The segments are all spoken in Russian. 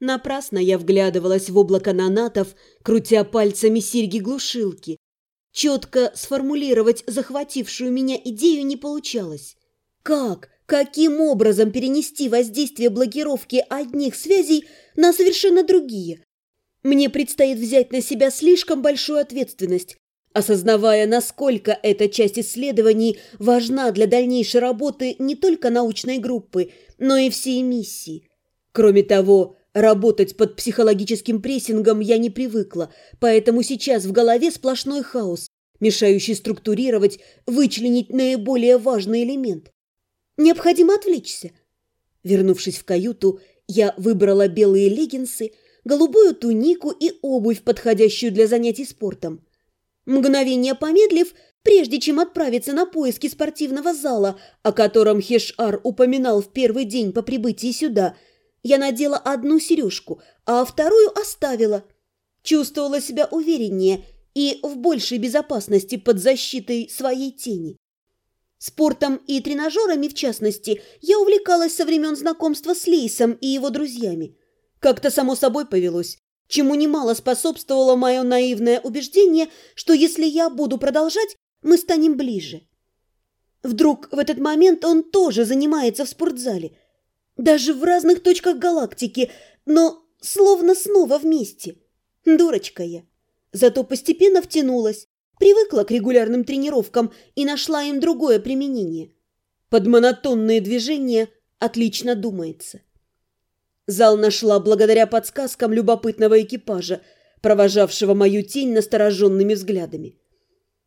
Напрасно я вглядывалась в облако нанатов, крутя пальцами серьги-глушилки. Четко сформулировать захватившую меня идею не получалось. Как, каким образом перенести воздействие блокировки одних связей на совершенно другие? Мне предстоит взять на себя слишком большую ответственность, осознавая, насколько эта часть исследований важна для дальнейшей работы не только научной группы, но и всей миссии. Кроме того, Работать под психологическим прессингом я не привыкла, поэтому сейчас в голове сплошной хаос, мешающий структурировать, вычленить наиболее важный элемент. Необходимо отвлечься. Вернувшись в каюту, я выбрала белые леггинсы, голубую тунику и обувь, подходящую для занятий спортом. Мгновение помедлив, прежде чем отправиться на поиски спортивного зала, о котором Хешар упоминал в первый день по прибытии сюда – я надела одну сережку, а вторую оставила. Чувствовала себя увереннее и в большей безопасности под защитой своей тени. Спортом и тренажерами, в частности, я увлекалась со времен знакомства с Лейсом и его друзьями. Как-то само собой повелось, чему немало способствовало мое наивное убеждение, что если я буду продолжать, мы станем ближе. Вдруг в этот момент он тоже занимается в спортзале – даже в разных точках галактики, но словно снова вместе. Дурочка я. Зато постепенно втянулась, привыкла к регулярным тренировкам и нашла им другое применение. Под монотонные движения отлично думается. Зал нашла благодаря подсказкам любопытного экипажа, провожавшего мою тень настороженными взглядами.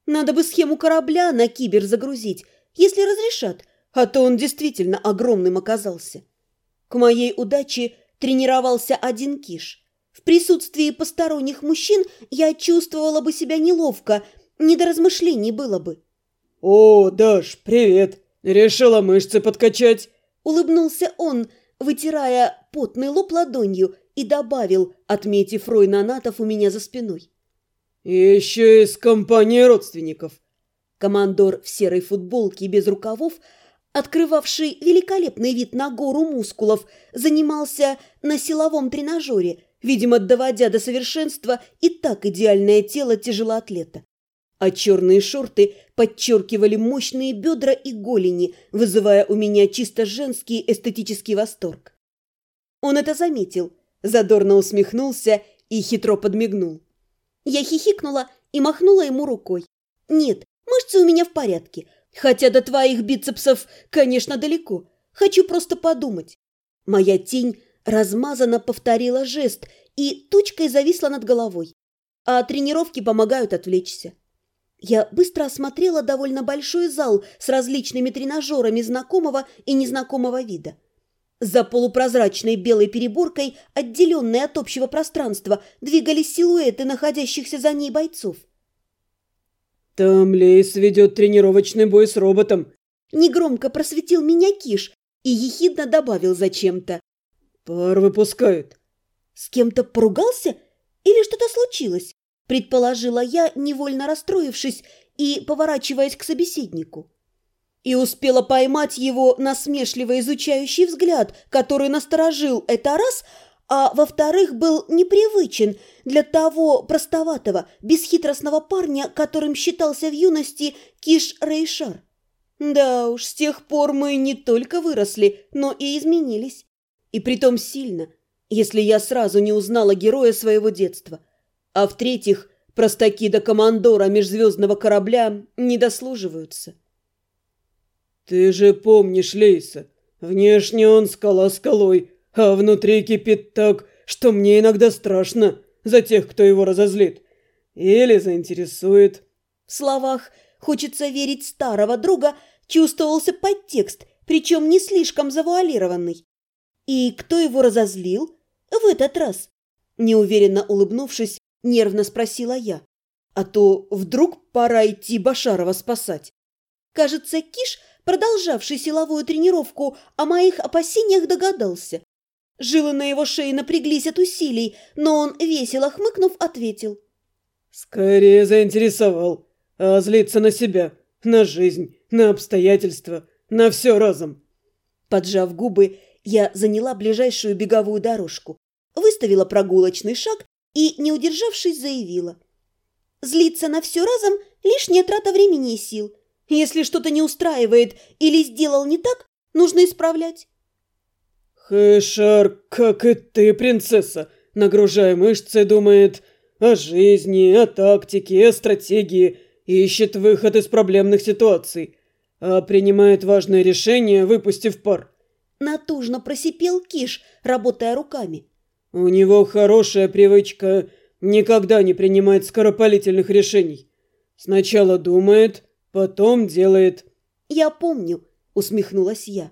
Надо бы схему корабля на кибер загрузить, если разрешат, а то он действительно огромным оказался. К моей удаче тренировался один киш. В присутствии посторонних мужчин я чувствовала бы себя неловко, не до размышлений было бы. «О, Даш, привет! Решила мышцы подкачать?» Улыбнулся он, вытирая потный лоб ладонью, и добавил, отметив рой нанатов у меня за спиной. «Еще из компании родственников». Командор в серой футболке без рукавов открывавший великолепный вид на гору мускулов, занимался на силовом тренажере, видимо, доводя до совершенства и так идеальное тело тяжелоатлета. А черные шорты подчеркивали мощные бедра и голени, вызывая у меня чисто женский эстетический восторг. Он это заметил, задорно усмехнулся и хитро подмигнул. Я хихикнула и махнула ему рукой. «Нет, мышцы у меня в порядке, Хотя до твоих бицепсов, конечно, далеко. Хочу просто подумать. Моя тень размазанно повторила жест и тучкой зависла над головой. А тренировки помогают отвлечься. Я быстро осмотрела довольно большой зал с различными тренажерами знакомого и незнакомого вида. За полупрозрачной белой переборкой, отделенной от общего пространства, двигались силуэты находящихся за ней бойцов. «Там Лейс ведет тренировочный бой с роботом». Негромко просветил меня Киш и ехидно добавил зачем-то. «Пар выпускают». «С кем-то поругался? Или что-то случилось?» Предположила я, невольно расстроившись и поворачиваясь к собеседнику. И успела поймать его насмешливо изучающий взгляд, который насторожил это раз – а во-вторых, был непривычен для того простоватого, бесхитростного парня, которым считался в юности Киш Рейшар. Да уж, с тех пор мы не только выросли, но и изменились. И притом сильно, если я сразу не узнала героя своего детства. А в-третьих, простаки до командора межзвездного корабля не дослуживаются. «Ты же помнишь Лейса. Внешне он скала скалой, а внутри кипит так, что мне иногда страшно за тех, кто его разозлит. Или заинтересует. В словах «хочется верить старого друга» чувствовался подтекст, причем не слишком завуалированный. И кто его разозлил? В этот раз. Неуверенно улыбнувшись, нервно спросила я. А то вдруг пора идти Башарова спасать. Кажется, Киш, продолжавший силовую тренировку, о моих опасениях догадался. Жилы на его шее напряглись от усилий, но он, весело хмыкнув, ответил. «Скорее заинтересовал, а злиться на себя, на жизнь, на обстоятельства, на все разом». Поджав губы, я заняла ближайшую беговую дорожку, выставила прогулочный шаг и, не удержавшись, заявила. Злиться на все разом – лишняя трата времени и сил. Если что-то не устраивает или сделал не так, нужно исправлять. Хэшар, как и ты, принцесса, нагружая мышцы, думает о жизни, о тактике, о стратегии, ищет выход из проблемных ситуаций, а принимает важные решения, выпустив пар. Натужно просипел Киш, работая руками. У него хорошая привычка никогда не принимать скоропалительных решений. Сначала думает, потом делает. «Я помню», — усмехнулась я.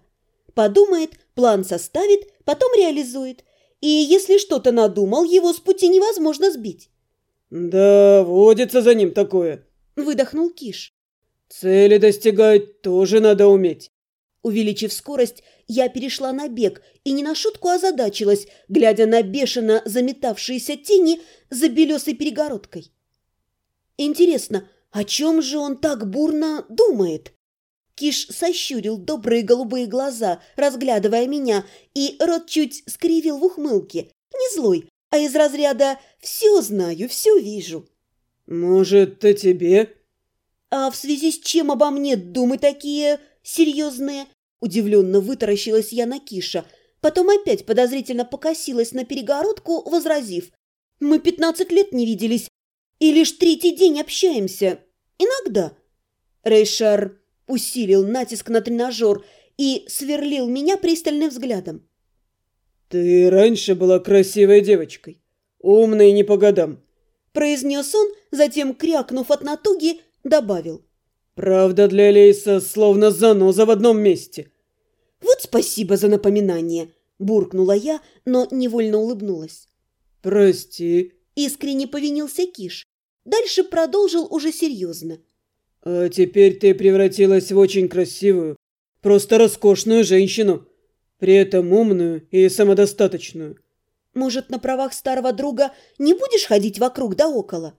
«Подумает, план составит, потом реализует. И если что-то надумал, его с пути невозможно сбить». «Да, водится за ним такое», — выдохнул Киш. «Цели достигать тоже надо уметь». Увеличив скорость, я перешла на бег и не на шутку озадачилась, глядя на бешено заметавшиеся тени за белесой перегородкой. Интересно, о чем же он так бурно думает? Киш сощурил добрые голубые глаза, разглядывая меня, и рот чуть скривил в ухмылке. Не злой, а из разряда «все знаю, все вижу». «Может, о тебе?» «А в связи с чем обо мне думы такие серьезные?» Удивленно вытаращилась я на Киша, потом опять подозрительно покосилась на перегородку, возразив. «Мы пятнадцать лет не виделись и лишь третий день общаемся. Иногда». Рейшар усилил натиск на тренажер и сверлил меня пристальным взглядом. «Ты раньше была красивой девочкой, умной не по годам», произнес он, затем, крякнув от натуги, добавил. «Правда для Лейса словно заноза в одном месте». «Вот спасибо за напоминание», – буркнула я, но невольно улыбнулась. «Прости», – искренне повинился Киш. Дальше продолжил уже серьезно. «А теперь ты превратилась в очень красивую, просто роскошную женщину, при этом умную и самодостаточную». «Может, на правах старого друга не будешь ходить вокруг да около?»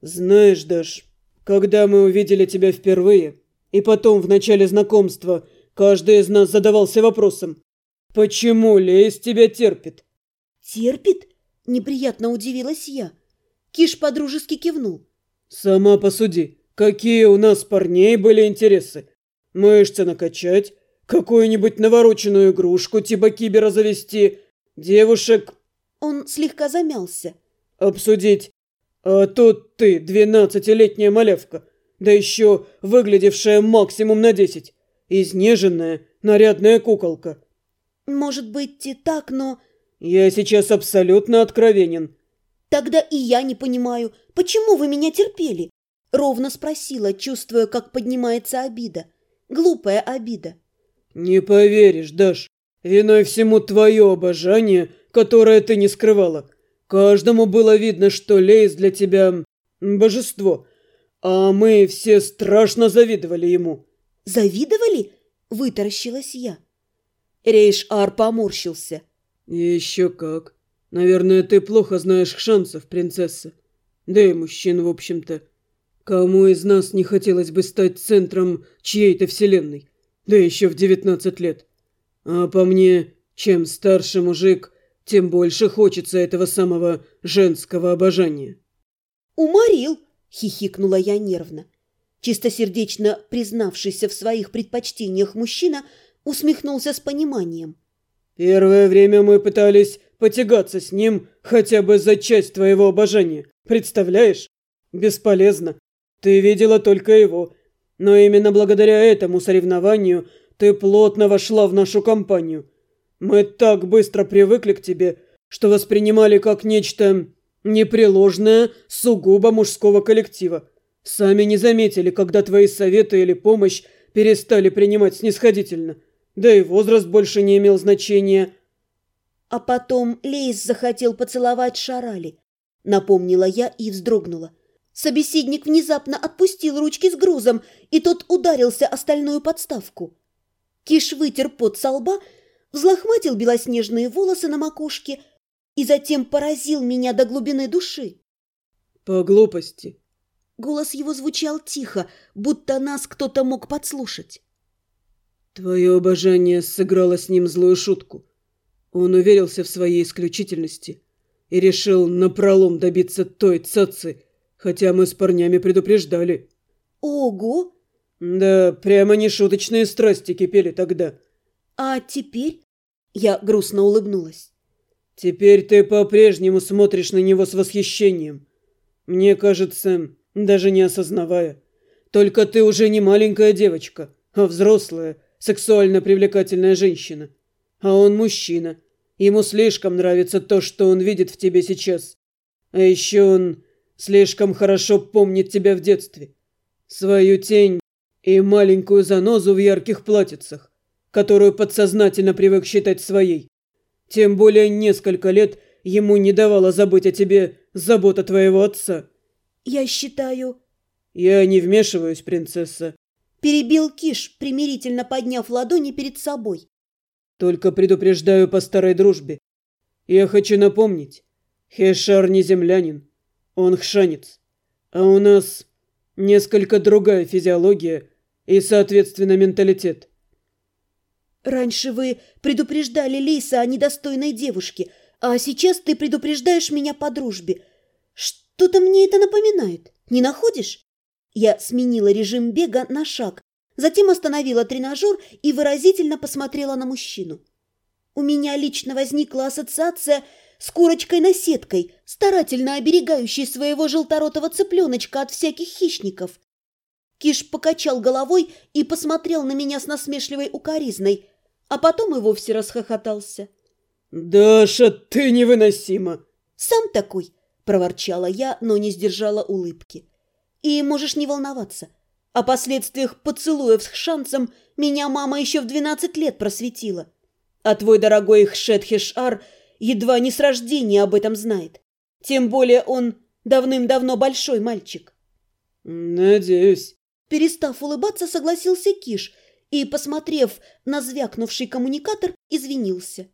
«Знаешь, Даш, когда мы увидели тебя впервые, и потом в начале знакомства – Каждый из нас задавался вопросом, почему Лейс тебя терпит? Терпит? Неприятно удивилась я. Киш подружески кивнул. Сама посуди, какие у нас парней были интересы. Мышцы накачать, какую-нибудь навороченную игрушку типа кибера завести, девушек... Он слегка замялся. Обсудить. А тут ты, двенадцатилетняя малявка, да еще выглядевшая максимум на десять. Изнеженная, нарядная куколка. Может быть и так, но... Я сейчас абсолютно откровенен. Тогда и я не понимаю, почему вы меня терпели? Ровно спросила, чувствуя, как поднимается обида. Глупая обида. Не поверишь, Даш. Виной всему твое обожание, которое ты не скрывала. Каждому было видно, что Лейс для тебя божество, а мы все страшно завидовали ему. «Завидовали?» – вытаращилась я. Рейш-Ар поморщился. «Еще как. Наверное, ты плохо знаешь шансов, принцесса. Да и мужчин, в общем-то. Кому из нас не хотелось бы стать центром чьей-то вселенной? Да еще в девятнадцать лет. А по мне, чем старше мужик, тем больше хочется этого самого женского обожания». «Уморил!» – хихикнула я нервно. Чистосердечно признавшийся в своих предпочтениях мужчина усмехнулся с пониманием. «Первое время мы пытались потягаться с ним хотя бы за часть твоего обожания. Представляешь? Бесполезно. Ты видела только его. Но именно благодаря этому соревнованию ты плотно вошла в нашу компанию. Мы так быстро привыкли к тебе, что воспринимали как нечто непреложное сугубо мужского коллектива. Сами не заметили, когда твои советы или помощь перестали принимать снисходительно. Да и возраст больше не имел значения. А потом Лейс захотел поцеловать Шарали. Напомнила я и вздрогнула. Собеседник внезапно отпустил ручки с грузом, и тот ударился о стальную подставку. Киш вытер пот со лба, взлохматил белоснежные волосы на макушке и затем поразил меня до глубины души. «По глупости Голос его звучал тихо, будто нас кто-то мог подслушать. Твое обожание сыграло с ним злую шутку. Он уверился в своей исключительности и решил напролом добиться той цацы, хотя мы с парнями предупреждали. Ого! Да, прямо нешуточные страсти кипели тогда. А теперь? Я грустно улыбнулась. Теперь ты по-прежнему смотришь на него с восхищением. Мне кажется, даже не осознавая. Только ты уже не маленькая девочка, а взрослая, сексуально привлекательная женщина. А он мужчина. Ему слишком нравится то, что он видит в тебе сейчас. А еще он слишком хорошо помнит тебя в детстве. Свою тень и маленькую занозу в ярких платьицах, которую подсознательно привык считать своей. Тем более несколько лет ему не давала забыть о тебе забота твоего отца. Я считаю... Я не вмешиваюсь, принцесса. Перебил Киш, примирительно подняв ладони перед собой. Только предупреждаю по старой дружбе. Я хочу напомнить, Хешар не землянин, он хшанец. А у нас несколько другая физиология и, соответственно, менталитет. Раньше вы предупреждали Лиса о недостойной девушке, а сейчас ты предупреждаешь меня по дружбе. Что-то мне это напоминает, не находишь? Я сменила режим бега на шаг, затем остановила тренажер и выразительно посмотрела на мужчину. У меня лично возникла ассоциация с курочкой-наседкой, старательно оберегающей своего желторотого цыпленочка от всяких хищников. Киш покачал головой и посмотрел на меня с насмешливой укоризной, а потом и вовсе расхохотался. «Даша, ты невыносима!» «Сам такой!» – проворчала я, но не сдержала улыбки. «И можешь не волноваться. О последствиях поцелуев с Хшанцем меня мама еще в двенадцать лет просветила. А твой дорогой Хшет Хешар едва не с рождения об этом знает. Тем более он давным-давно большой мальчик. Надеюсь. Перестав улыбаться, согласился Киш и, посмотрев на звякнувший коммуникатор, извинился.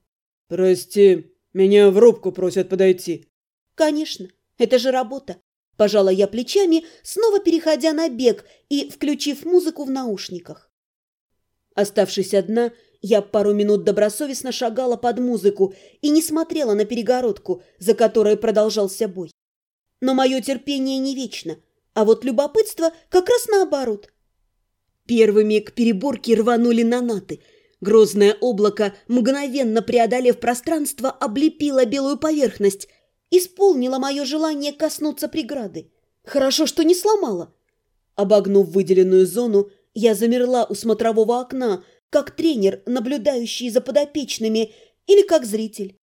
Прости, меня в рубку просят подойти. Конечно, это же работа. Пожала я плечами, снова переходя на бег и включив музыку в наушниках. Оставшись одна, я пару минут добросовестно шагала под музыку и не смотрела на перегородку, за которой продолжался бой. Но мое терпение не вечно, а вот любопытство как раз наоборот. Первыми к переборке рванули нанаты. Грозное облако, мгновенно преодолев пространство, облепило белую поверхность – исполнила мое желание коснуться преграды. Хорошо, что не сломала. Обогнув выделенную зону, я замерла у смотрового окна, как тренер, наблюдающий за подопечными, или как зритель.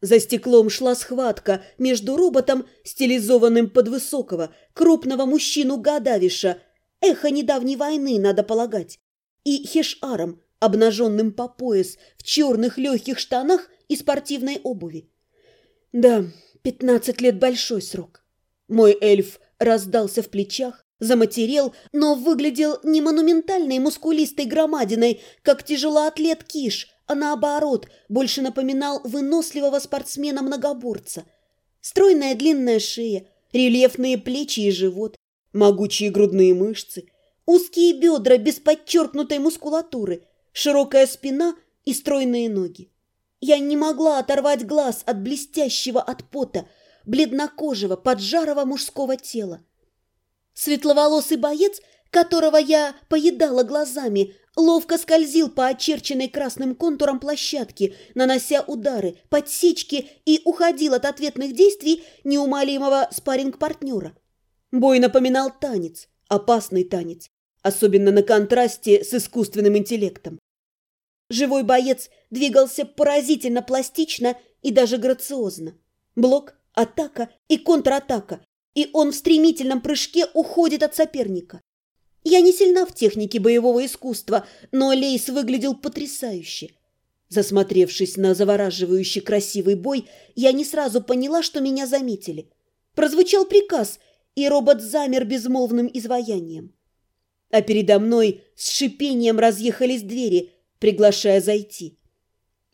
За стеклом шла схватка между роботом, стилизованным под высокого, крупного мужчину Гадавиша, эхо недавней войны, надо полагать, и Хешаром, обнаженным по пояс, в черных легких штанах и спортивной обуви. Да, Пятнадцать лет – большой срок. Мой эльф раздался в плечах, заматерел, но выглядел не монументальной мускулистой громадиной, как тяжелоатлет Киш, а наоборот, больше напоминал выносливого спортсмена-многоборца. Стройная длинная шея, рельефные плечи и живот, могучие грудные мышцы, узкие бедра без подчеркнутой мускулатуры, широкая спина и стройные ноги. Я не могла оторвать глаз от блестящего от пота, бледнокожего, поджарого мужского тела. Светловолосый боец, которого я поедала глазами, ловко скользил по очерченной красным контурам площадки, нанося удары, подсечки и уходил от ответных действий неумолимого спарринг-партнера. Бой напоминал танец, опасный танец, особенно на контрасте с искусственным интеллектом. Живой боец двигался поразительно пластично и даже грациозно. Блок, атака и контратака, и он в стремительном прыжке уходит от соперника. Я не сильна в технике боевого искусства, но Лейс выглядел потрясающе. Засмотревшись на завораживающий красивый бой, я не сразу поняла, что меня заметили. Прозвучал приказ, и робот замер безмолвным изваянием. А передо мной с шипением разъехались двери – приглашая зайти.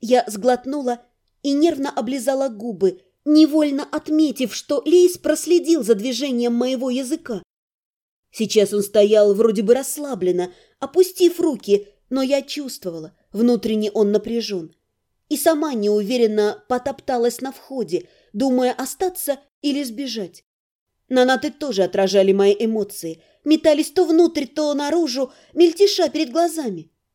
Я сглотнула и нервно облизала губы, невольно отметив, что Лейс проследил за движением моего языка. Сейчас он стоял вроде бы расслабленно, опустив руки, но я чувствовала, внутренне он напряжен. И сама неуверенно потопталась на входе, думая остаться или сбежать. Нанаты тоже отражали мои эмоции, метались то внутрь, то наружу, мельтеша перед глазами.